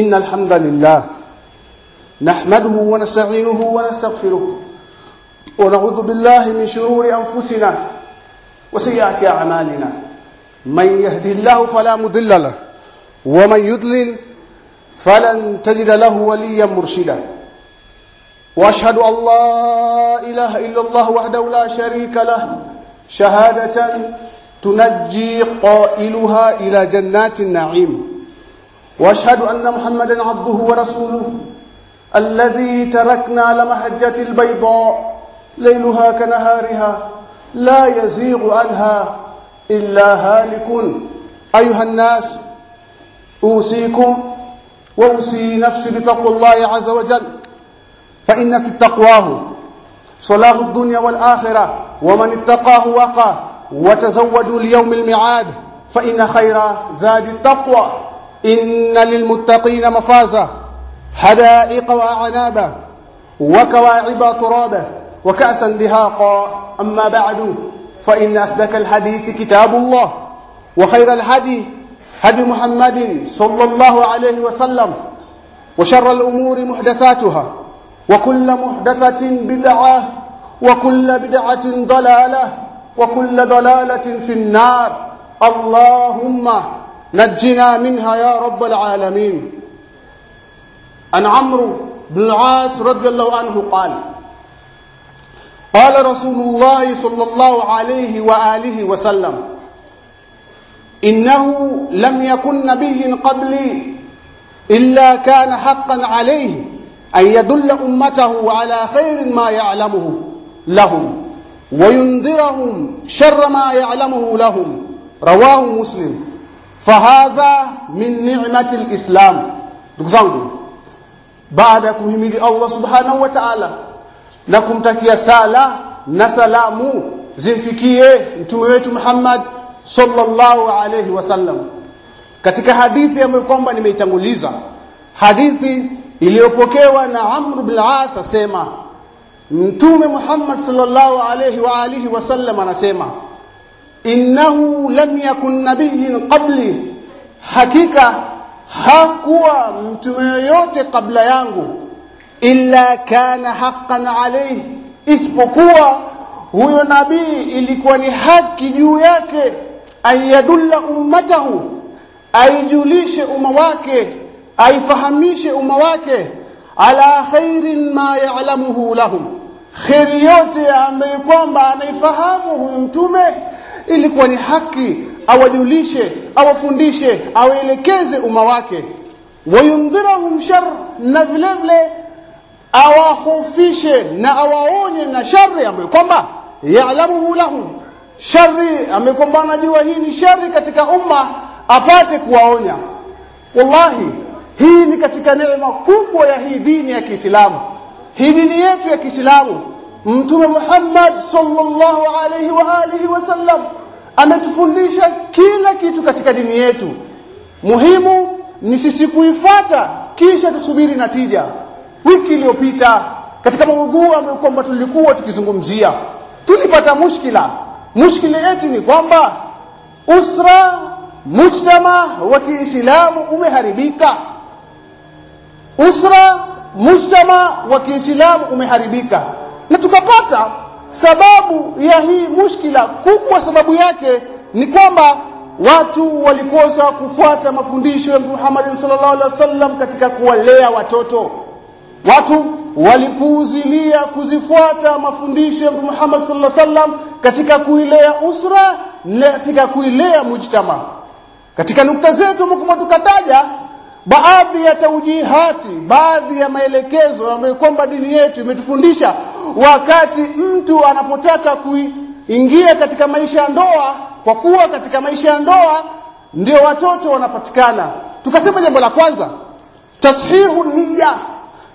إن الحمد لله نحمده ونستعينه ونستغفره ونعوذ بالله من شرور أنفسنا وسيئات أعمالنا. من يهدي الله فلا مضل له ومن يضلل فلن تجد له وليا مرشدا. وأشهد أن لا إله إلا الله وحده لا شريك له. شهادة تنجي قائلها إلى جنات النعيم. واشهد أن محمدا عبده ورسوله الذي تركنا لمحجة البيضاء ليلها كنهارها لا يزيغ عنها إلا هالك. أيها الناس أوصيكم وأوصي نفسي بتقوى الله عز وجل فإن في التقواه صلاح الدنيا والآخرة ومن اتقاه وقاه وتزودوا ليوم الميعاد فإن خير زاد التقوى. إن للمتقين مفازا حدائق وأعنابا وكواعب ترابا وكأسا دهاقا. أما بعد فإن أصدق الحديث كتاب الله وخير الهدي هدي محمد صلى الله عليه وسلم وشر الأمور محدثاتها وكل محدثة بدعة وكل بدعة ضلالة وكل ضلالة في النار. اللهم نجنا منها يا رب العالمين. عن عمرو بن العاص رضي الله عنه قال قال رسول الله صلى الله عليه وآله وسلم إنه لم يكن نبي قبلي إلا كان حقا عليه أن يدل أمته على خير ما يعلمه لهم وينذرهم شر ما يعلمه لهم. رواه مسلم. fahadha min ni'mati alislam. Ndugu zangu baada ya kumhimidi Allah subhanahu wa ta'ala na kumtakia sala na salamu zimfikie mtume wetu Muhammad sallallahu alayhi wasallam katika hadithi ambayo kwamba nimeitanguliza hadithi iliyopokewa na Amr bin As asema mtume Muhammad sallallahu alayhi wa alihi wasallam anasema innahu lam yakun nabiyyin qabli. Hakika hakuwa mtume yoyote kabla yangu. Illa kana haqqan alayhi. Isipokuwa huyo nabii ilikuwa ni haki juu yake. Ayadulla ummatahu. Aijulishe umma wake. Aifahamishe umma wake. Ala khairin ma ya'lamuhu lahum. Khairi yote ambaye kwamba anaifahamu huyu mtume ilikuwa ni haki awajulishe awafundishe awaelekeze umma wake. Wayundhirahum shar na vile vile awahofishe na awaonye na shari ambayo kwamba yaalamuhu lahum. Shari ambayo kwamba anajua hii ni shari katika umma apate kuwaonya. Wallahi hii ni katika neema kubwa ya hii dini ya Kiislamu. Hii dini yetu ya Kiislamu. Mtume Muhammad sallallahu alaihi wa alihi wasallam ametufundisha kila kitu katika dini yetu. Muhimu ni sisi kuifuata kisha tusubiri natija. Wiki iliyopita katika maudhui ambayo kwamba tulikuwa tukizungumzia tulipata mushkila. Mushkila yetu ni kwamba usra mujtama wa Kiislamu umeharibika. Usra mujtama wa Kiislamu umeharibika. Na tukapata sababu ya hii mushkila kubwa sababu yake ni kwamba watu walikosa kufuata mafundisho ya Muhammad sallallahu alaihi wasallam katika kuwalea watoto. Watu walipuuzilia kuzifuata mafundisho ya Muhammad sallallahu alaihi wasallam katika kuilea usra na katika kuilea mujtama. Katika nukta zetu mkumbuka tukataja baadhi ya taujihati baadhi ya maelekezo ambayo kwamba dini yetu imetufundisha wakati mtu anapotaka kuingia katika maisha ya ndoa kwa kuwa katika maisha ya ndoa ndio watoto wanapatikana. Tukasema jambo la kwanza tashihu niyya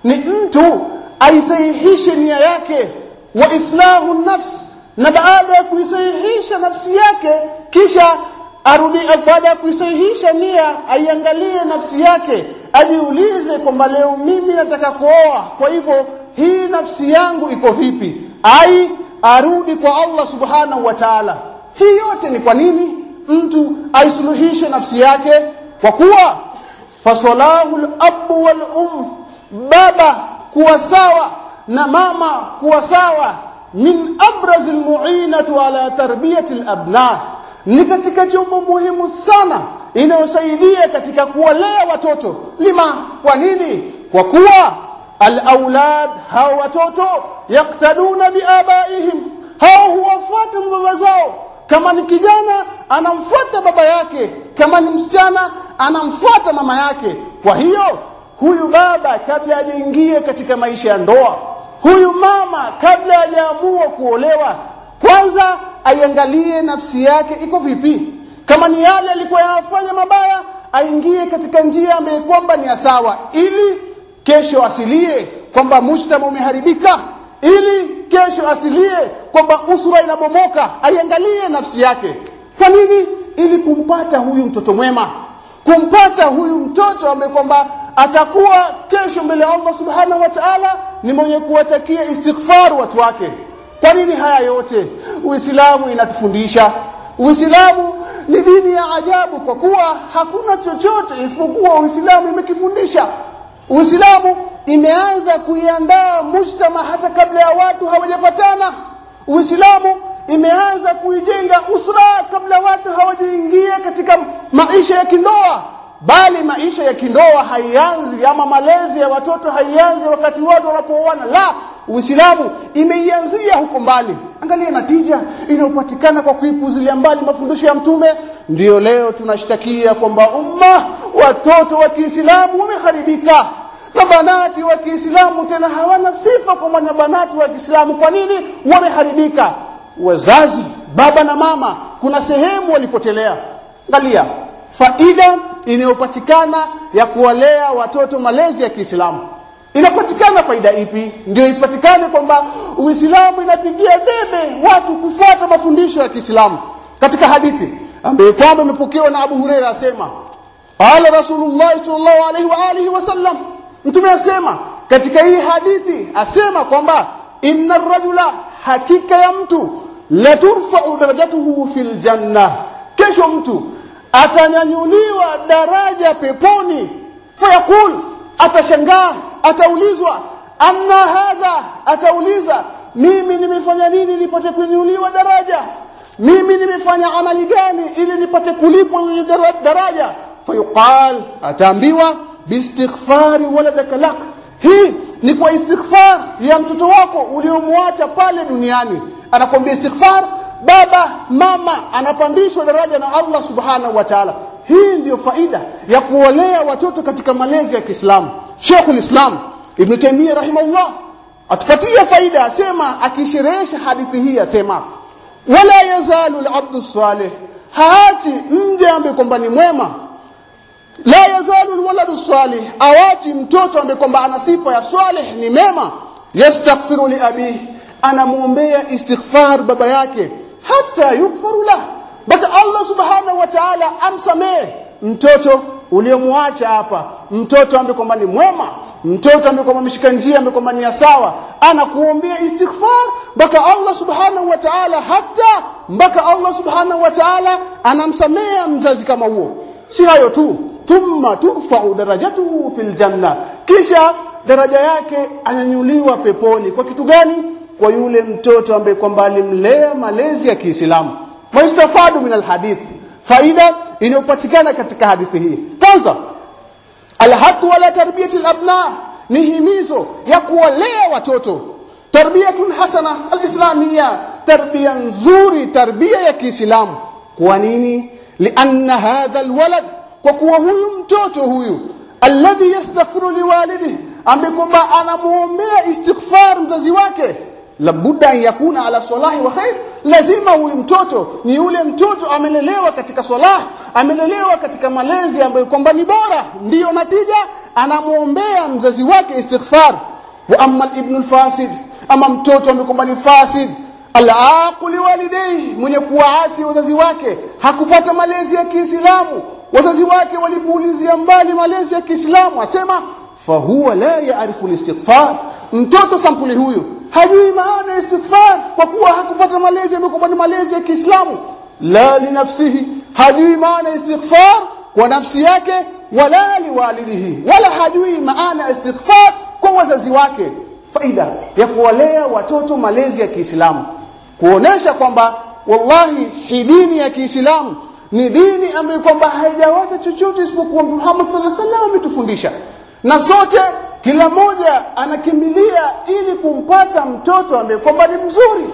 ni mtu aisahihishe nia yake wa islahu nafs na baada ya kuisahihisha nafsi yake kisha arudi baada ya kuisahihisha nia aiangalie nafsi yake ajiulize kwamba leo mimi nataka kuoa. Kwa hivyo hii nafsi yangu iko vipi? Ai arudi kwa Allah subhanahu wa ta'ala. Hii yote ni kwa nini? Mtu aisuluhishe nafsi yake kwa kuwa fasalahu al-abu wal um baba kuwa sawa na mama kuwa sawa min abraz almu'inatu ala tarbiyati alabna ni katika chombo muhimu sana inayosaidia katika kuwalea watoto. Lima kwa nini? Kwa kuwa alaulad hao watoto yaktaduna biabaihim hao huwafuata baba zao. Kama ni kijana anamfuata baba yake. Kama ni msichana anamfuata mama yake. Kwa hiyo huyu baba kabla hajaingia katika maisha ya ndoa huyu mama kabla hajaamua kuolewa kwanza aiangalie nafsi yake iko vipi. Kama ni yale alikuwa yafanya mabaya aingie katika njia ambayo kwamba ni sawa ili kesho asilie kwamba mujtama umeharibika ili kesho asilie kwamba usura inabomoka. Aiangalie nafsi yake. Kwa nini? Ili kumpata huyu mtoto mwema. Kumpata huyu mtoto ambaye kwamba atakuwa kesho mbele ya Allah subhanahu wa ta'ala ni mwenye kuwatakia istighfar watu wake kwa nini haya yote? Uislamu inatufundisha. Uislamu ni dini ya ajabu kwa kuwa hakuna chochote isipokuwa uislamu imekifundisha. Uislamu imeanza kuiandaa mujtama hata kabla ya watu hawajapatana. Uislamu imeanza kuijenga usra kabla watu hawajaingia katika maisha ya kindoa. Bali maisha ya kindoa haianzi ama malezi ya watoto haianzi wakati watu wanapooana. La uislamu imeianzia huko mbali. Angalia natija inayopatikana kwa kuipuzilia mbali mafundisho ya mtume. Ndiyo leo tunashtakia kwamba umma watoto wa Kiislamu wameharibika. Mabanati wa Kiislamu tena hawana sifa kwa mwana banati wa Kiislamu. Kwa nini? Wameharibika. Wazazi baba na mama kuna sehemu walipotelea. Angalia faida inayopatikana ya kuwalea watoto malezi ya Kiislamu inapatikana faida ipi? Ndio ipatikane kwamba Uislamu inapigia debe watu kufuata mafundisho ya Kiislamu. Katika hadithi ambayo kwamba imepokewa na Abu Huraira asema ala Rasulullah sallallahu alaihi wa alihi wasallam mtume asema katika hii hadithi asema kwamba inna rajula hakika ya mtu laturfa'u darajatuhu fil janna. Kesho mtu atanyanyuliwa daraja peponi fayaqul atashangaa ataulizwa anna hadha? Atauliza mimi nimefanya nini nipate kuinuliwa daraja? Mimi nimefanya amali gani ili nipate kulipwa kwenye daraja? Fayuqal ataambiwa biistighfari waladaka lak. Hii ni kwa istighfar ya mtoto wako uliomwacha pale duniani. Anakwambia istighfar baba mama anapandishwa daraja na Allah subhanahu wa ta'ala hii ndiyo faida ya kuolea watoto katika malezi ya Kiislamu. Sheikhul Islam Ibn Taymiyyah rahimahullah atupatia faida asema akisherehesha hadithi hii asema wala yazalu al-abdu salih haachi nje ambe kwamba ni mwema. La yazalu al-waladu salih, awachi mtoto ambe kwamba ana sifa ya salih ni mema. Yastaghfiru li abihi anamuombea istighfar baba yake hata yughfaru lah mpaka Allah subhanahu wa ta'ala amsamehe. Mtoto uliyomwacha hapa mtoto ambaye kwamba ni mwema mtoto ambaye kwamba ameshika njia ambaye kwamba ni sawa anakuombea istighfar mpaka Allah subhanahu wa ta'ala hata mpaka Allah subhanahu wa ta'ala anamsamea mzazi kama huo. Si hayo tu. Thumma turfa'u darajatuhu fil janna. Kisha daraja yake anyanyuliwa peponi. Kwa kitu gani? Kwa yule mtoto ambaye kwamba alimlea malezi ya Kiislamu maistafadu min alhadith. Faida inayopatikana katika hadithi hii. Kwanza alhatu ala tarbiyati alabna ni himizo ya kuwalea watoto. Tarbiyatun hasana alislamia tarbia nzuri tarbia ya Kiislamu. Kwa nini? Lianna hadha alwalad kwa kuwa huyu mtoto huyu alladhi yastaghfiru liwalidihi ambaye kwamba anamuombea istighfar mzazi wake labudda an yakuna ala salahi wa khair. Lazima huyu mtoto ni yule mtoto amelelewa katika salah amelelewa katika malezi ambayo kwamba ni bora. Ndiyo natija anamuombea mzazi wake istighfar. Wa amma ibn fasid ama mtoto ambaye kwamba ni fasid. Walidayhi mwenye kuwaasi wazazi wake. Hakupata malezi ya Kiislamu. Wazazi wake walipuulizia mbali malezi ya Kiislamu asema fahuwa la yaarifu istighfar mtoto sampuli huyu hajui maana ya istighfar kwa kuwa hakupata malezi amekuwa ni malezi ya Kiislamu. La linafsihi hajui maana ya istighfar kwa nafsi yake wala liwalidihi wala hajui maana ya istighfar kwa wazazi wake. Faida ya kuwalea watoto malezi ya Kiislamu. Kuonesha kwamba wallahi hii dini ya Kiislamu ni dini ambayo kwamba haijawaza chochote isipokuwa Muhammad sallallahu alaihi wasallam ametufundisha. Na zote kila mmoja anakimbilia ili kumpata mtoto ambaye kwamba ni mzuri.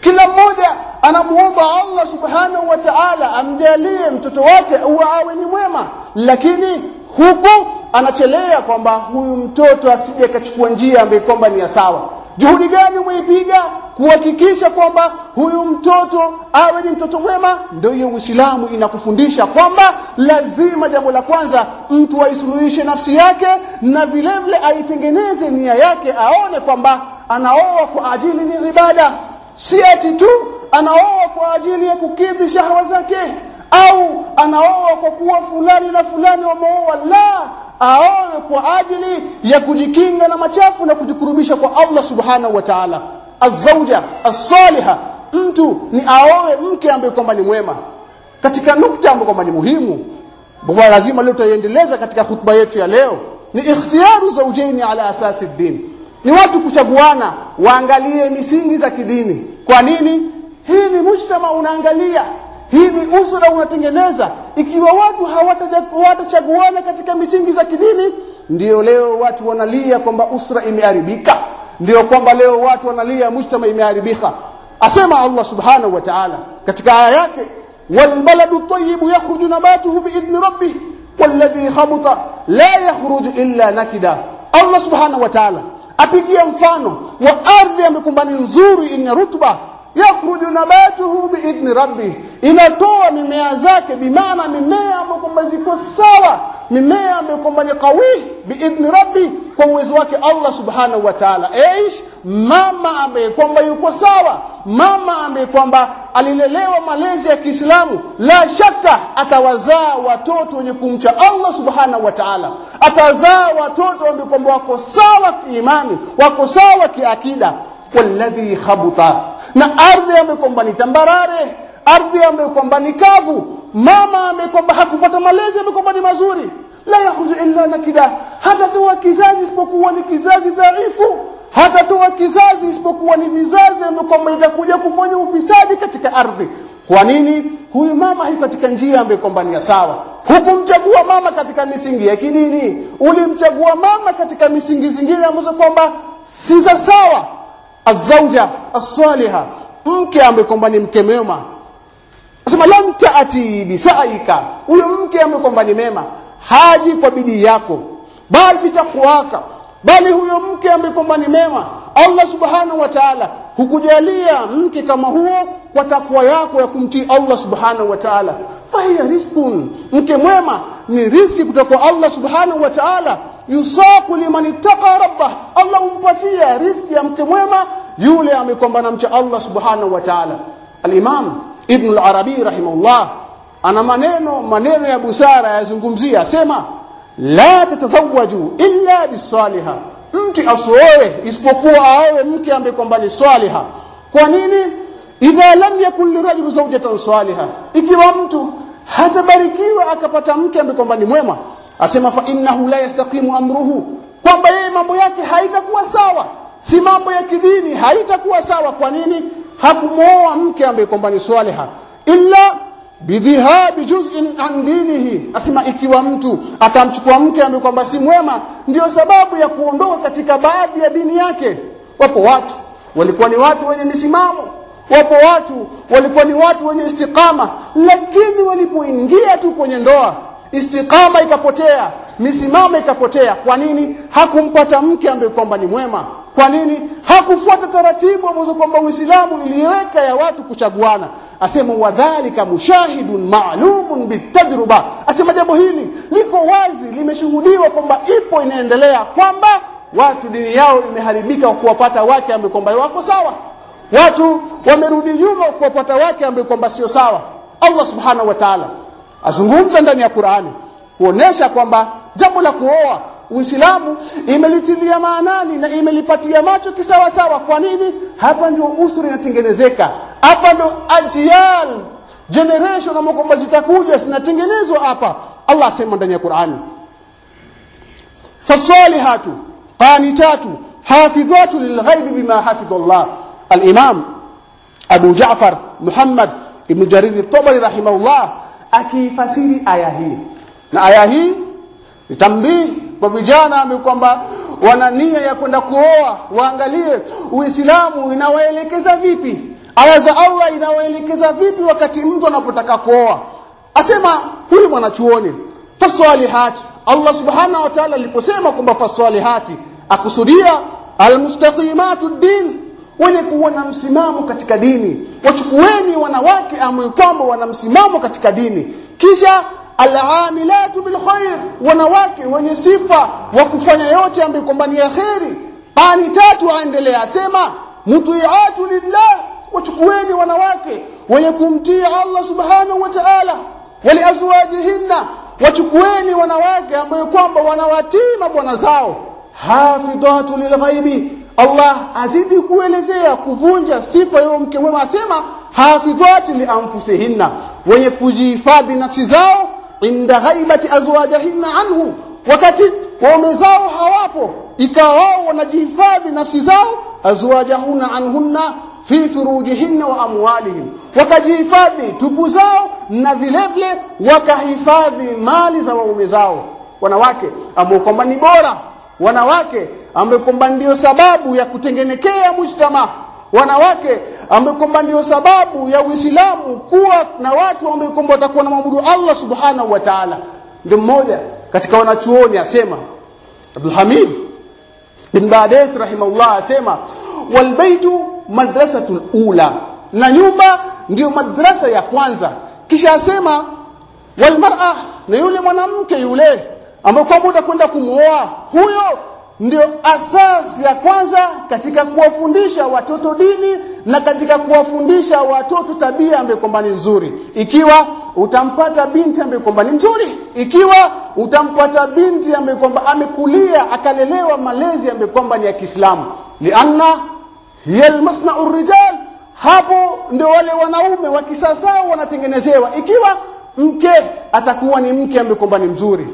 Kila mmoja anamuomba Allah subhanahu wa ta'ala amjalie mtoto wake uwe awe ni mwema. Lakini huku anachelea kwamba huyu mtoto asije akachukua njia ambaye kwamba ni ya sawa juhudi gani umeipiga kuhakikisha kwamba huyu mtoto awe ni mtoto mwema? Ndio hiyo Uislamu inakufundisha kwamba lazima jambo la kwanza mtu aisuluhishe nafsi yake na vile vile aitengeneze nia yake aone kwamba anaoa kwa ajili ni ibada. Si ati tu anaoa kwa ajili ya kukidhi shahawa zake au anaoa kwa kuwa fulani na fulani wameoa. La aoe kwa ajili ya kujikinga na machafu na kujikurubisha kwa Allah subhanahu wa ta'ala. Azauja as-saliha. Mtu ni aoe mke ambaye kwamba ni mwema. Katika nukta ambayo kwamba ni muhimu baba lazima leo tutaiendeleza katika khutba yetu ya leo ni ikhtiyaru zawjaini ala asasi din ni watu kuchaguana waangalie misingi za kidini. Kwa nini? Hii ni mujtama unaangalia hii ni usra unatengeneza ikiwa watu hawatachaguana katika misingi za kidini ndio leo watu wanalia kwamba usra imeharibika ndio kwamba leo watu wanalia mujtama imeharibika asema Allah subhanahu wa ta'ala katika aya yake والبلد الطيب يخرج نباته بإذن ربه والذي خبط لا يخرج إلا نكدا الله سبحانه وتعالى apigia mfano wa ardhi amekumbani nzuri yenye rutuba yakhruju nabatuhu biidhni rabbi inatoa mimea zake bimaana mimea ambayo kwamba ziko sawa mimea ambayo kwamba ni qawi biidhni rabbi kwa uwezo wake Allah subhanahu wa ta'ala. Eish mama ambaye kwamba yuko sawa mama ambaye kwamba alilelewa malezi ya Kiislamu la shaka atawazaa watoto wenye kumcha Allah subhanahu wa ta'ala. Atazaa watoto ambao kwamba wako sawa kiimani wako sawa kiakida walladhi khabuta. Na ardhi ambayo kwamba ni tambarare ardhi ambayo kwamba ni kavu mama ambaye hakupata malezi ambayo kwamba ni mazuri la yakhruju illa nakida. Hata hatatoa kizazi isipokuwa ni kizazi dhaifu hata hatatoa kizazi isipokuwa ni vizazi ambavyo itakuja kufanya ufisadi katika ardhi. Kwa nini? Huyu mama hayuko katika njia ambayo kwamba ni sawa. Hukumchagua mama katika misingi ya kidini. Ulimchagua mama katika misingi zingine ambazo kwamba si za sawa azauja as-saliha mke ambaye kwamba ni mke mema Nasema lam taati bisaika huyo mke ambaye kwamba ni mema haji kwa bidii yako. bali bitakuwaka bali huyo mke ambaye kwamba ni mema Allah subhanahu wa ta'ala hukujalia mke kama huo kwa takwa yako ya kumtii Allah subhanahu wa ta'ala fahiya rizqun. Mke mwema ni riziki kutoka kwa Allah subhanahu wa ta'ala. Yusaku liman ittaqa rabbah Allah umpatia riziki ya mke mwema yule amekwamba namcha Allah subhanahu wa ta'ala. al-Imam Ibn al-Arabi rahimahullah ana maneno maneno ya busara yazungumzia sema la tatazawwaju illa bisaliha mti asioe isipokuwa awe mke ambaye kwamba ni saliha. Kwa nini? Idha lam yakun lirajul zawjatan saliha. Ikiwa mtu hatabarikiwa akapata mke ambaye kwamba ni mwema. Asema fa innahu la yastaqimu amruhu. Kwamba yeye mambo yake haitakuwa sawa. Si mambo ya kidini haitakuwa sawa. Kwa nini? Hakumooa mke ambaye kwamba ni swaliha. Illa bidhihabi juz'in an dinihi. Asema ikiwa mtu akamchukua mke ambaye kwamba si mwema ndio sababu ya kuondoka katika baadhi ya dini yake. Wapo watu walikuwa ni watu wenye misimamo wapo watu walikuwa ni watu wenye istiqama lakini walipoingia tu kwenye ndoa istiqama ikapotea misimamo ikapotea. Kwa nini? Hakumpata mke ambaye kwamba ni mwema. Kwa nini? Hakufuata taratibu ambazo kwamba Uislamu iliweka ya watu kuchaguana. Asema wadhalika mushahidun ma'lumun bitajruba. Asema jambo hili liko wazi limeshuhudiwa kwamba ipo inaendelea kwamba watu dini yao imeharibika kuwapata wake ambao kwamba wako sawa watu wamerudi nyuma kuwapata wake ambao kwamba sio sawa Allah subhanahu wa ta'ala azungumza ndani ya Qur'ani kuonesha kwamba jambo la kuoa Uislamu imelitilia maanani na imelipatia macho kisawa sawa. Kwa nini? Hapa ndio usuri inatengenezeka. Hapa ndio ajian generation ambazo kwamba zitakuja zinatengenezwa hapa. Allah asema ndani ya Qur'ani, fasalihatu qanitatu hafidhatu lilghaibi bima hafidha Allah al-imam Abu Ja'far Muhammad ibn Jarir at-Tabari rahimahullah akifasiri aya hii. Na aya hii itambii kwa vijana kwamba wana nia ya kwenda kuoa waangalie Uislamu inawaelekeza vipi? Aya za Allah inawaelekeza vipi wakati mtu anapotaka kuoa? Asema huyu mwanachuoni fasalihat. Allah subhanahu wa ta'ala aliposema kwamba fasalihati akusudia almustaqimatu din wenye kuwa na msimamo katika dini. Wachukueni wanawake ambao kwamba wana msimamo katika dini. Kisha alamilatu bilkhair wanawake wenye sifa wa kufanya yote ambayo kwamba ni yaheri pani tatu aendelea asema mutiatu lillah wachukueni wanawake wenye kumtii Allah subhanahu wa ta'ala wali azwajihinna wachukueni wanawake ambao kwamba wanawatii mabwana zao. Hafidhatu lilghaibi Allah azidi kuelezea kuvunja sifa ya mke mwema asema hafidhati li anfusihinna wenye kujihifadhi nafsi zao inda ghaibati azwajihinna anhum wakati waume zao hawapo ikawa wao wanajihifadhi nafsi zao azwajahuna anhunna fi furujihinna wa amwalihim wakajihifadhi tupu zao na vile vile wakahifadhi mali za waume zao. Wanawake ambao kwamba ni bora wanawake amekomba ndio sababu ya kutengenekea mujtama. Wanawake amekomba ndio sababu ya Uislamu kuwa na watu ambao watakuwa na maabudu Allah subhanahu wa ta'ala. Ndio mmoja katika wanachuoni asema Abdul Hamid bin Bades rahimahullah asema walbaitu madrasatu madrasatul ula. Na nyumba ndio madrasa ya kwanza. Kisha asema walmar'a na yule mwanamke yule ambaye kwamba utakwenda kumuoa. Huyo ndio asasi ya kwanza katika kuwafundisha watoto dini na katika kuwafundisha watoto tabia ambayo kwamba ni nzuri. Ikiwa utampata binti ambaye kwamba ni nzuri ikiwa utampata binti ambaye kwamba amekulia akalelewa malezi ambayo kwamba ni ya Kiislamu. Lianna hiya almasna'u rijal hapo ndio wale wanaume wa kisasa wanatengenezewa. Ikiwa mke atakuwa ni mke ambaye kwamba ni mzuri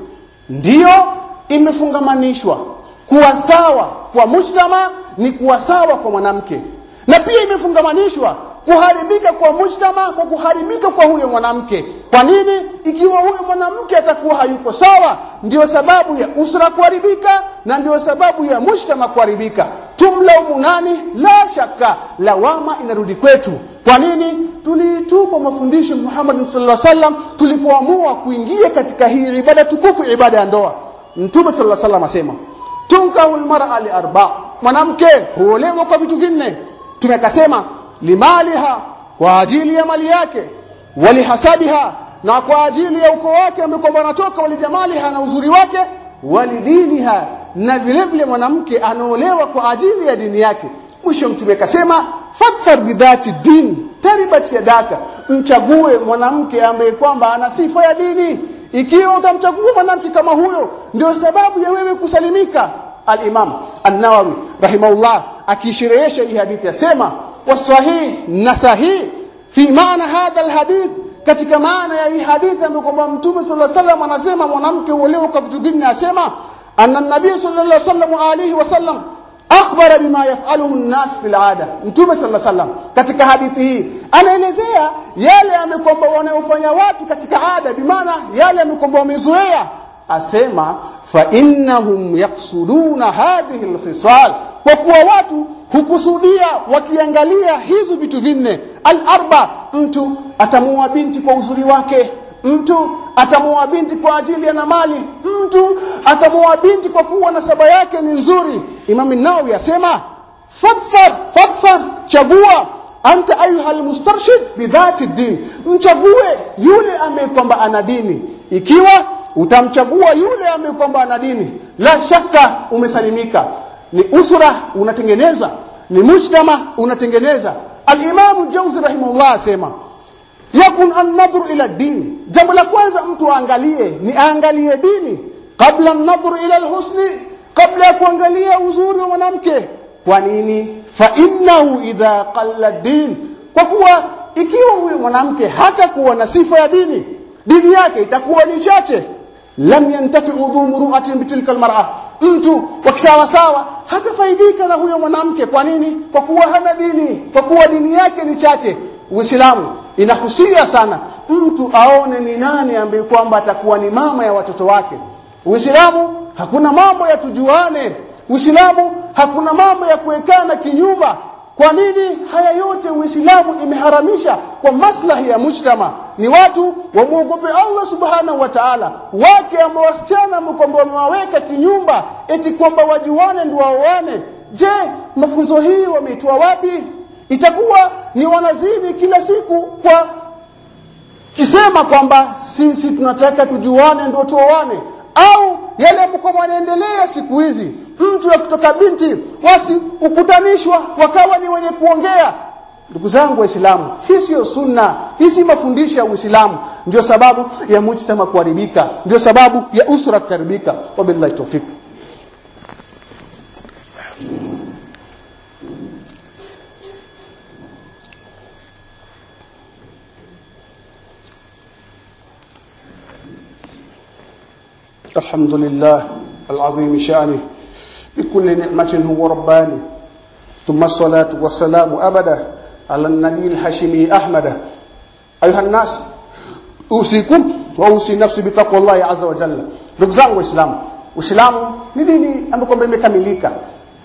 ndiyo imefungamanishwa. Kuwa sawa kwa mujtama ni kuwa sawa kwa mwanamke. Na pia imefungamanishwa kuharibika kwa mujtama kwa kuharibika kwa huyo mwanamke. Kwa nini? Ikiwa huyo mwanamke atakuwa hayuko sawa ndiyo sababu ya usra kuharibika na ndio sababu ya mshtama kuharibika. Tumlaumu nani? La shaka lawama inarudi kwetu. Kwa nini? Tuliitupa mafundisho Muhammad sallallahu alaihi wasallam tulipoamua kuingia katika hii ibada tukufu ibada ya ndoa. Mtume sallallahu alaihi wasallam asema tunkahul mar'a li arba. Mwanamke huolewa kwa vitu vinne. Tumekasema limaliha kwa ajili ya mali yake walihasabiha na kwa ajili ya ukoo wake ambako anatoka walijamaliha na uzuri wake walidiniha na vile vile mwanamke anaolewa kwa ajili ya dini yake. Mwisho mtume kasema fadhar bidhati din taribati yadaka. Mchague mwanamke ambaye kwamba ana sifa ya dini. Ikiwa utamchagua mwanamke kama huyo ndio sababu ya wewe kusalimika. al-Imam An-Nawawi rahimahullah akisherehesha hii hadithi asema wasahih na sahih fi maana hadha al-hadith. Katika maana ya hii hadithi ambayo kwamba Mtume sallallahu alaihi wasallam anasema mwanamke uolewe kwa vitu vingi asema anna nabii sallallahu alaihi wasallam alihi wasallam akhbara bima yafaluhu an-nas fil ada mtume sallallahu alaihi wasallam katika hadithi hii anaelezea yale amekwamba wanayofanya watu katika ada bimaana yale amekomba wamezoea asema fa innahum yaqsuduna hadhihi al-khisal kwa kuwa watu hukusudia wakiangalia hizo vitu vinne. al-arba mtu atamua binti kwa uzuri wake mtu atamuoa binti kwa ajili ya mali mtu atamuoa binti kwa kuwa nasaba yake ni nzuri. Imam Nawawi asema fadfar fadfar chagua anta ayuha almustarshid bidhati din. Mchague yule ambaye kwamba ana dini. Ikiwa utamchagua yule ambaye kwamba ana dini la shaka umesalimika. Ni usra unatengeneza ni mujtama unatengeneza. al-Imam Jawzi rahimahullah asema yakun an-nadhru ila din jambo la kwanza mtu aangalie ni aangalie dini. Kabla an-nadhru ila al-husni kabla ya kuangalia uzuri wa mwanamke. Kwa nini? Fa innahu idha qalla din kwa kuwa ikiwa huyo mwanamke hata kuwa na sifa ya dini dini yake itakuwa ni chache. Lam yantafi dhu muru'atin bitilka almar'a. Mtu kwa kisawa sawa hatafaidika na huyo mwanamke. Kwa nini? Kwa kuwa hana dini. Kwa kuwa dini yake ni chache Uislamu inahusia sana mtu aone ni nani ambaye kwamba atakuwa ni mama ya watoto wake. Uislamu hakuna mambo ya tujuane. Uislamu hakuna mambo ya kuwekana kinyumba kwa nini? Haya yote Uislamu imeharamisha kwa maslahi ya mujtama. Ni watu wamuogope Allah subhanahu wa ta'ala. Wake ambao wasichana kwamba wamewaweka kinyumba eti kwamba wajuane ndio waoane. Je mafunzo hii wameitoa wapi itakuwa ni wanazidi kila siku kwa kisema kwamba sisi tunataka tujuane ndio tuoane au yale ambayo wanaendelea siku hizi mtu ya kutoka binti wasi ukutanishwa wakawa ni wenye kuongea. Ndugu zangu waislamu hii sio sunna hii si mafundisho ya uislamu. Ndio sababu ya mujtama kuharibika ndio sababu ya usra kuharibika wabillahi tawfik الحمد لله العظيم شانه بكل نعمة هو رباني ثم الصلاة والسلام أبدا على النبي الحشمي أحمد أيها الناس أوصيكم وأوصي نفسي بتقوى الله عز وجل ndugu zangu waislamu uislamu ni dini ambayo kwamba imekamilika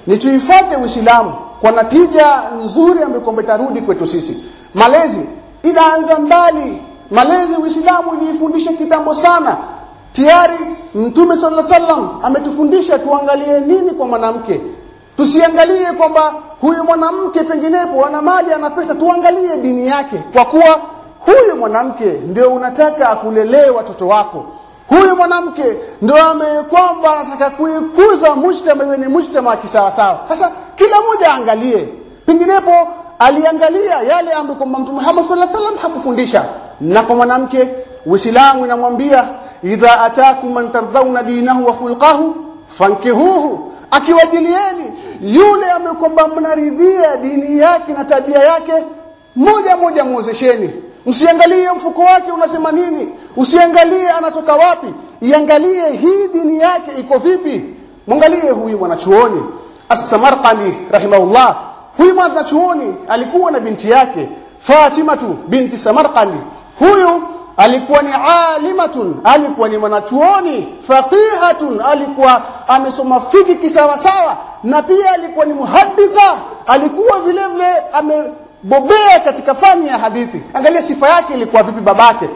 ni tuifuate uislamu kwa natija nzuri ambayo kwamba itarudi kwetu sisi malezi inaanza mbali malezi uislamu iliifundisha kitambo sana tayari mtume sallallahu alaihi wasallam ametufundisha tuangalie nini kwa mwanamke. Tusiangalie kwamba huyu mwanamke penginepo ana mali ana pesa tuangalie dini yake. Kwa kuwa huyu mwanamke ndio unataka akulelee watoto wako. Huyu mwanamke ndio ambaye kwamba anataka kuikuza mujtama iwe ni mujtama kisawasawa. Sasa kila mmoja aangalie, penginepo aliangalia yale ambayo kwamba mtume Muhammad sallallahu alaihi wasallam hakufundisha. Na kwa mwanamke Uislamu inamwambia idha atakum man tardhauna dinahu wa khulqahu fankihuhu akiwajilieni yule amekomba mnaridhia dini yake na tabia yake moja moja muozesheni usiangalie mfuko wake unasema nini usiangalie anatoka wapi iangalie hii dini yake iko vipi. Mwangalie huyu mwanachuoni as-Samarqandi rahimahullah. Huyu mwanachuoni alikuwa na binti yake Fatimatu binti Samarqandi huyu alikuwa ni alimatun alikuwa ni mwanachuoni faqihatun alikuwa amesoma fiki kisawa sawa na pia alikuwa ni muhaditha alikuwa vile vile amebobea katika fani ya hadithi. Angalia sifa yake ilikuwa vipi babake.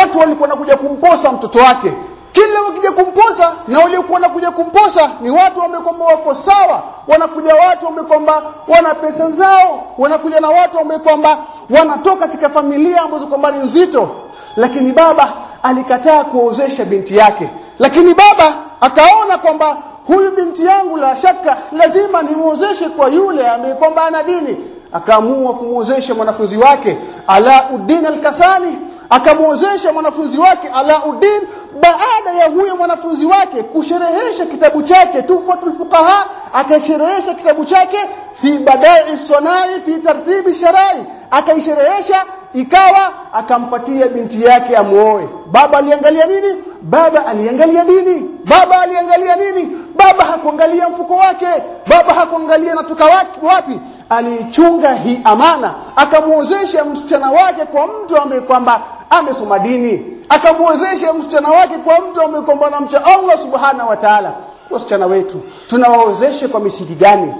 Watu walikuwa nakuja kumposa mtoto wake. Kila wakija kumposa na waliokuwa wanakuja kumposa ni watu wamekomba wako sawa. Wanakuja watu wamekomba wana pesa zao. Wanakuja na watu wamekomba wanatoka katika familia ambazo kwamba ni nzito lakini baba alikataa kuozesha binti yake. Lakini baba akaona kwamba huyu binti yangu la shaka lazima nimuozeshe kwa yule ambaye kwamba ana dini. Akaamua kumuozesha mwanafunzi wake Alauddin Alkasani. Akamuozesha mwanafunzi wake Alauddin baada ya huyo mwanafunzi wake kusherehesha kitabu chake Tufatul Fuqaha akasherehesha kitabu chake fi badai sanai fi tartibi sharai. Akaisherehesha ikawa akampatia binti yake amuoe. Baba aliangalia nini? Baba aliangalia nini baba aliangalia nini? Baba hakuangalia mfuko wake. Baba hakuangalia natoka wapi alichunga hii amana akamwozesha msichana wake kwa mtu ambaye kwamba amesoma dini akamwozesha msichana wake kwa mtu ambaye kwamba anamcha Allah subhana wa ta'ala. Wasichana wetu tunawaozesha kwa misingi gani?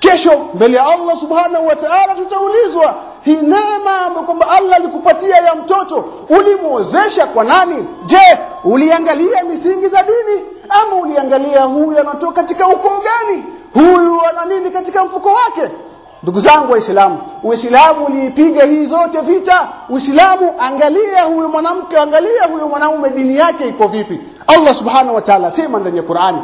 Kesho mbele ya Allah subhanahu wa ta'ala tutaulizwa hii neema ambayo kwamba Allah alikupatia ya mtoto ulimuozesha kwa nani? Je uliangalia misingi za dini? Ama uliangalia huyu anatoka katika ukoo gani? Huyu ana nini katika mfuko wake Ndugu zangu Waislamu, Uislamu uliipiga hii zote vita. Uislamu, angalia huyu mwanamke, angalia huyu mwanaume, dini yake iko vipi? Allah subhanahu wa ta'ala sema ndani ya Qur'ani,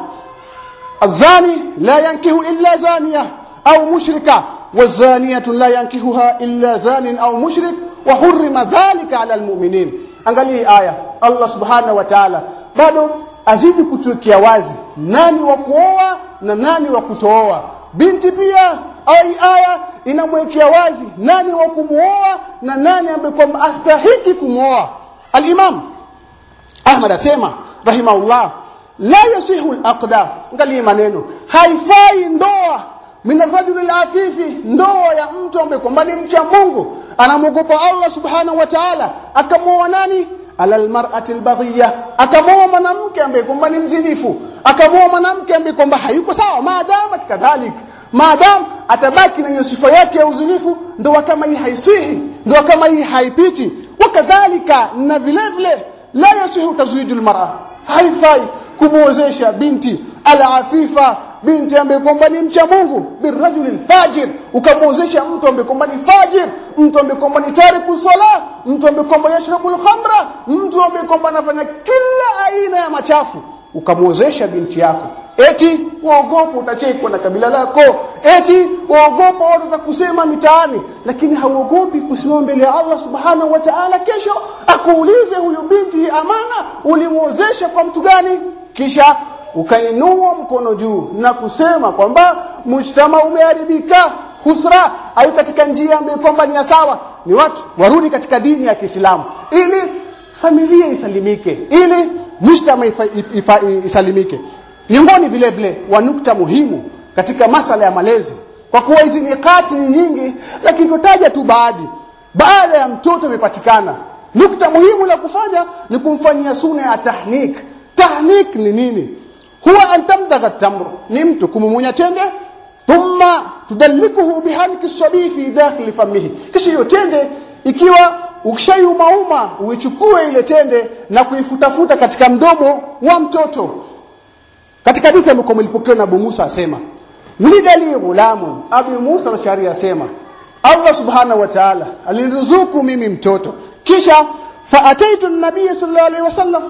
azani la yankihu illa zaniya au mushrika wazaniyah la yankihuha illa zanin au mushrik wa hurrima dhalika ala almu'minin. Angalia aya, Allah subhanahu wa ta'ala bado azidi kutukia wazi nani wa kuoa na nani wa kutooa. Binti pia ai aya inamwekea wazi nani wa kumuoa na nani ambaye kwamba astahiki kumuoa. al-Imam Ahmad asema rahimahullah la yasihu alaqda angalia maneno. Haifai ndoa. Min arrajul afifi ndoa ya mtu ambaye kwamba ni mcha Mungu. Anamwogopa Allah subhanahu wa ta'ala. Akamuoa nani? Ala almar'ati albaghiya akamuoa mwanamke ambaye kwamba ni mzinifu. Akamuoa mwanamke ambaye kwamba hayuko sawa. Maadamu kadhalik maadamu atabaki na sifa yake ya uzinifu ndoa kama hii haisihi ndoa kama hii haipiti. Wakadhalika na vile vile la yasihu tazwiju almar'a haifai kumuozesha binti alafifa binti ambaye kwamba ni mcha Mungu birajulil fajir. Ukamuozesha mtu ambaye kwamba ni fajir mtu ambaye kwamba ni tariku sala mtu ambaye kwamba yashrabul khamra mtu ambaye kwamba anafanya kila aina ya machafu. Ukamuozesha binti yako eti waogopa utachekwa na kabila lako. Eti waogopa watu watakusema mitaani. Lakini hauogopi kusimama mbele ya Allah subhanahu wa ta'ala kesho akuulize huyu binti amana ulimwozesha kwa mtu gani? Kisha ukainua mkono juu na kusema kwamba mujtama umeharibika husra ayu katika njia ambayo kwamba ni sawa. Ni watu warudi katika dini ya Kiislamu. Ili familia isalimike. Ili mujtama isalimike miongoni vile vile wa nukta muhimu katika masala ya malezi. Kwa kuwa hizi nyakati ni nyingi lakini tutaja tu baadhi. Baada ya mtoto amepatikana nukta muhimu la kufanya ni kumfanyia suna ya tahnik. Tahnik ni nini? Huwa an tamru, tamr ni mtu kumumunya tende thumma tudallikuhu bihanki sabii fi dakhili famihi kisha hiyo tende ikiwa ukishaiumauma uichukue ile tende na kuifutafuta katika mdomo wa mtoto katika hadithi ambayo mlipokewa na Abu Musa asema ulidali ghulamu. Abu Musa al-Ashari asema Allah subhanahu wa ta'ala aliniruzuku mimi mtoto. Kisha faataitu an-nabiy sallallahu alaihi wasallam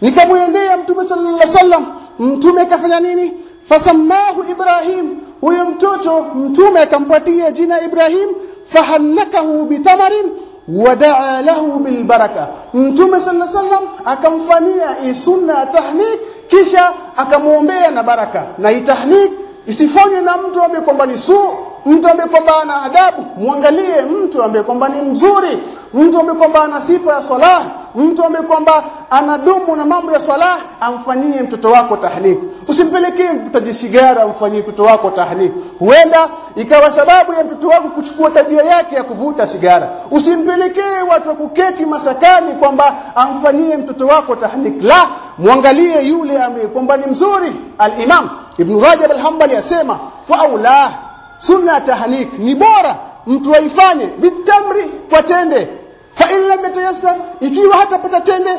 nikamwendea mtume sallallahu alaihi wasallam mtume akafanya nini? Fasamahu Ibrahim. Huyo mtoto mtume akampatia jina Ibrahim. Fahannakahu bitamarin wadaa lahu bilbaraka. Mtume sallallahu alaihi wasallam akamfanyia isunna tahnik kisha akamwombea na baraka. Na itahnik isifanywe na mtu ambaye kwamba ni su mtu ambaye kwamba ana adabu. Muangalie mtu ambaye kwamba ni mzuri. Mtu ambaye kwamba ana sifa ya salah mtu ambaye kwamba anadumu na mambo ya salah amfanyie mtoto wako tahnik. Usimpelekee mvutaji sigara amfanyie mtoto wako tahnik. Huenda ikawa sababu ya mtoto wako kuchukua tabia yake ya kuvuta sigara. Usimpelekee watu wa kuketi masakani kwamba amfanyie mtoto wako tahnik. La muangalie yule ambaye kwamba ni mzuri al-imam ibn rajab al-hanbali asema wa aula sunna tahnik ni bora mtu aifanye bitamri kwa tende. Fa in lam yatayassar ikiwa hatapata tende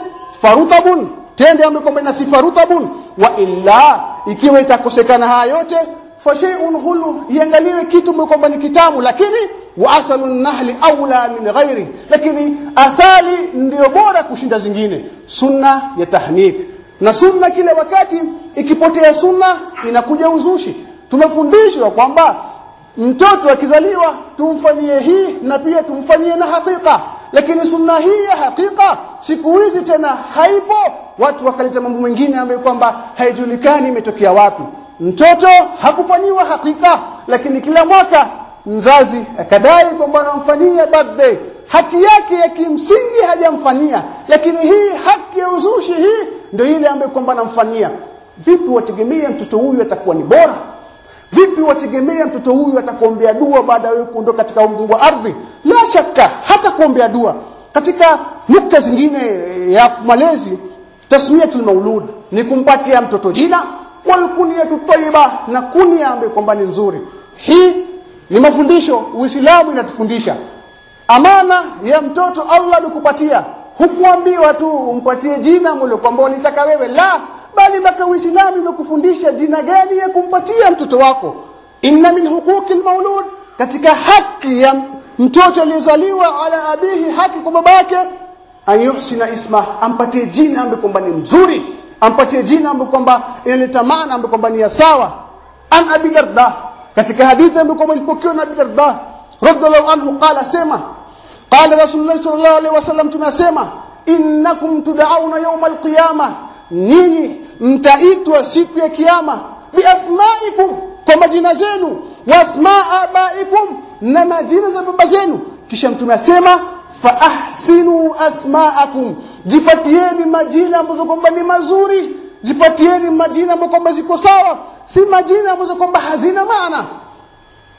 farutabun tende ambayo kwamba ina sifa rutabun wa illa ikiwa itakosekana haya yote fa shay'un hulu iangaliwe kitu kwamba ni kitamu lakini wa asalu nahli aula min ghairi. Lakini asali ndiyo bora kushinda zingine. Sunna ya tahnik. Na sunna kila wakati ikipotea sunna inakuja uzushi. Tumefundishwa kwamba mtoto akizaliwa tumfanyie hii na pia tumfanyie na hakika. Lakini sunna hii ya hakika siku hizi tena haipo. Watu wakaleta mambo mengine ambayo kwamba haijulikani imetokea wapi. Mtoto hakufanyiwa hakika lakini kila mwaka mzazi akadai kwamba anamfanyia birthday. Haki yake ya kimsingi hajamfanyia lakini hii haki ya uzushi hii ndio ile ambayo kwamba anamfanyia. Vipi wategemea mtoto huyu atakuwa ni bora? Vipi wategemea mtoto huyu atakuombea dua baada ya kuondoka katika ugungu wa ardhi? La shaka hata kuombea dua. Katika nukta zingine ya malezi tasmiyatul maulud ni kumpatia mtoto jina wal kunyatu tayyiba na kunya ambayo kwamba ni nzuri. Hii ni mafundisho uislamu inatufundisha. Amana ya mtoto Allah alikupatia. Hukuambiwa tu umpatie jina mule kwamba ulitaka wewe. La bali mpaka uislamu imekufundisha jina gani ya kumpatia mtoto wako. Inna min huquqi lmaulud katika haki ya mtoto aliyezaliwa ala abihi haki kwa babake an yuhsina isma ampatie jina ambaye kwamba ni mzuri ampatie jina ambaye kwamba inaleta maana kwamba ni sawa. An abi darda katika hadithi ambayo kwamba ilipokewa na darda radhiallahu anhu qala sema qala rasulullah sallallahu alaihi wasallam tunasema innakum tud'auna yawm alqiyama. Nyinyi mtaitwa siku ya kiyama biasmaikum kwa majina zenu wasma abaikum na majina za baba zenu. Kisha mtume asema fa ahsinu asmaakum jipatieni majina ambazo kwamba ni mazuri jipatieni majina ambayo kwamba ziko sawa. Si majina ambazo kwamba hazina maana.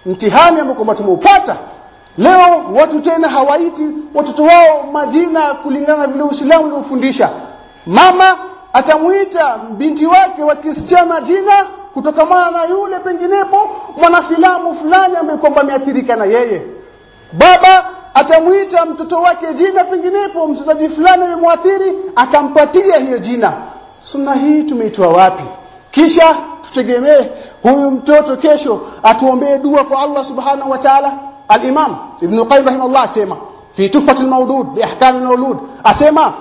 Mtihani ambao kwamba tumeupata. Leo watu tena hawaiti watoto wao majina kulingana na vile Uislamu uliofundisha mama atamuita binti wake wa kisichana jina kutokamana na yule penginepo mwanafilamu fulani ambaye kwamba ameathirika na yeye. Baba atamuita mtoto wake jina penginepo mchezaji fulani amemwathiri akampatia hiyo jina sunna hii tumeitoa wapi? Kisha tutegemee huyu mtoto kesho atuombee dua kwa Allah subhanahu wa ta'ala. al-Imam Ibn Qayyim rahimahullah asema fi tufatul mawdud bi ahkam al-mawlud asema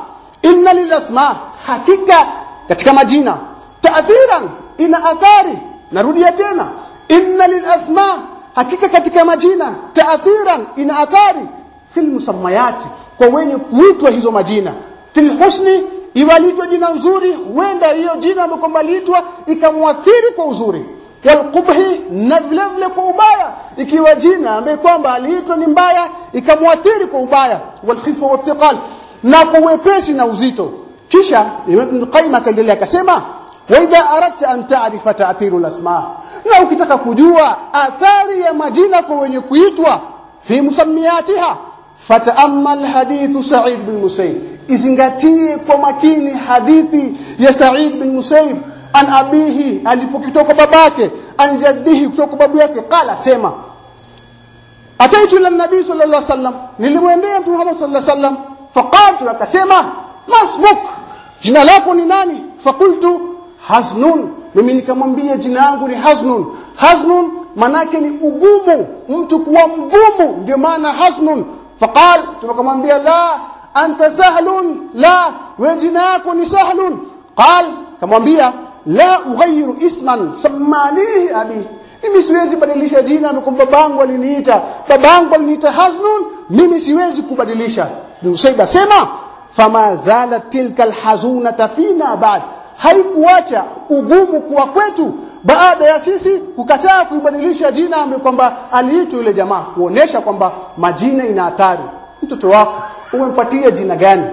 inna lil asma hakika katika majina ta'thiran ina athari. Narudia tena inna lil asma hakika katika majina ta'thiran ina athari. Fil musammayati kwa wenye kuitwa hizo majina. Fil husni iwalitwa jina nzuri huenda hiyo jina ambayo kwamba liitwa ikamwathiri kwa uzuri. Walqubhi na vile vile kwa ubaya. Ikiwa jina ambaye kwamba aliitwa ni mbaya ikamwathiri kwa ubaya. Walkhifa wathiqal na kwa wepesi na uzito. Kisha Ibn Qayyim akaendelea akasema wa idha aradta an ta'rifa ta'thiru al-asma na ukitaka kujua athari ya majina kwa wenye kuitwa fi musammiyatiha fata'ammal hadithu Sa'id bin Musayyib izingatie kwa makini hadithi ya Sa'id bin Musayyib an abihi alipokitoka babake an jaddihi kutoka babu yake. Qala sema ataitu lan nabii sallallahu alaihi wasallam. Nilimwendea mtume Muhammad sallallahu alaihi wasallam. Faqaltu akasema masmuk jina lako ni nani? Faqultu haznun. Mimi nikamwambia jina langu ni haznun. Haznun manake ni ugumu. Mtu kuwa mgumu ndio maana haznun. Faqal tukamwambia la anta sahlun? La. Wewe jina yako ni sahlun? Qal. Kamwambia la ughayyiru isman sammanihi abi. Mimi siwezi badilisha jina mko babangu aliniita. Babangu aliniita haznun mimi siwezi kubadilisha. Nusaiba sema fama zalat tilka alhazunata fina ba'd. Haikuacha ugumu kuwa kwetu baada ya sisi kukataa kuibadilisha jina kwamba aliitwa yule jamaa kuonesha kwamba majina ina athari mtoto wako umempatia jina gani?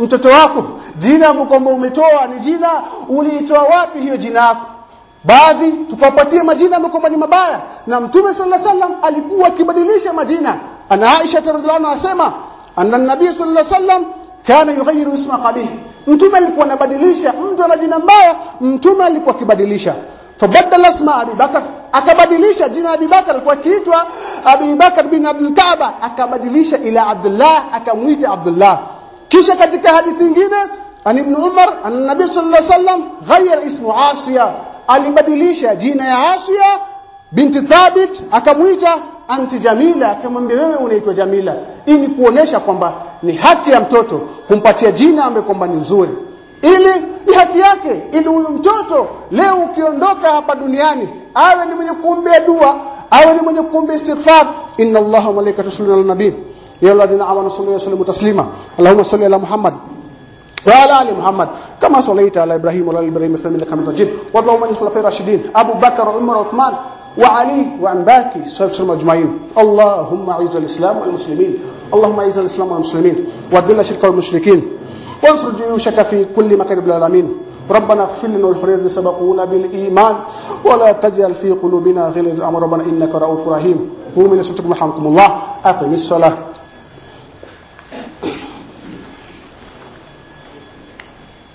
Mtoto wako jina ambalo kwamba umetoa ni jina uliitoa wapi hiyo jina yako? Baadhi tukawapatia majina ambayo kwamba ni mabaya. Na mtume sallallahu alaihi wasallam alikuwa akibadilisha majina. Ana Aisha radhiallahu anha asema anna nabii sallallahu alaihi wasallam kana yughayyiru isma qabih mtume alikuwa anabadilisha. Mtu ana jina mbaya mtume alikuwa akibadilisha fabadala isma Abi Bakar akabadilisha jina Abi Bakar alikuwa akiitwa Abi Bakar bin Abdul Kaaba akabadilisha ila Abdullah akamuita Abdullah kisha katika hadithi nyingine an ibn Umar anna nabii sallallahu alaihi wasallam ghayyara ismu Asiya alibadilisha jina ya Asiya binti Thabit akamuita anti Jamila akamwambia wewe unaitwa Jamila ili kuonesha kwamba ni haki ya mtoto kumpatia jina ambaye kwamba ni nzuri ili haki yake ili huyu mtoto leo ukiondoka hapa duniani awe ni mwenye kuombea dua awe ni mwenye kuombea istighfar inna allaha wa malaikatahu yusalluna ala nabii ya alladhina amanu sallu wa sallimu taslima allahumma salli ala muhammad وعلى ال محمد كما صليت على إبراهيم وعلى ال إبراهيم في انك حميد مجيد وارض عن الخلفاء الراشدين ابو بكر وعمر وعثمان وعلي وعن باقي السلف اجمعين اللهم اعز الاسلام والمسلمين اللهم اعز الاسلام والمسلمين واذل الشرك والمشركين وانصر جيوشك في كل مكان بالعالمين ربنا اغفر لنا والحرير سبقونا بالإيمان. ولا تجعل في قلوبنا غلا ربنا إنك رؤوف رحيم. قوموا إلى صلاتكم يرحمكم الله. أقم الصلاة.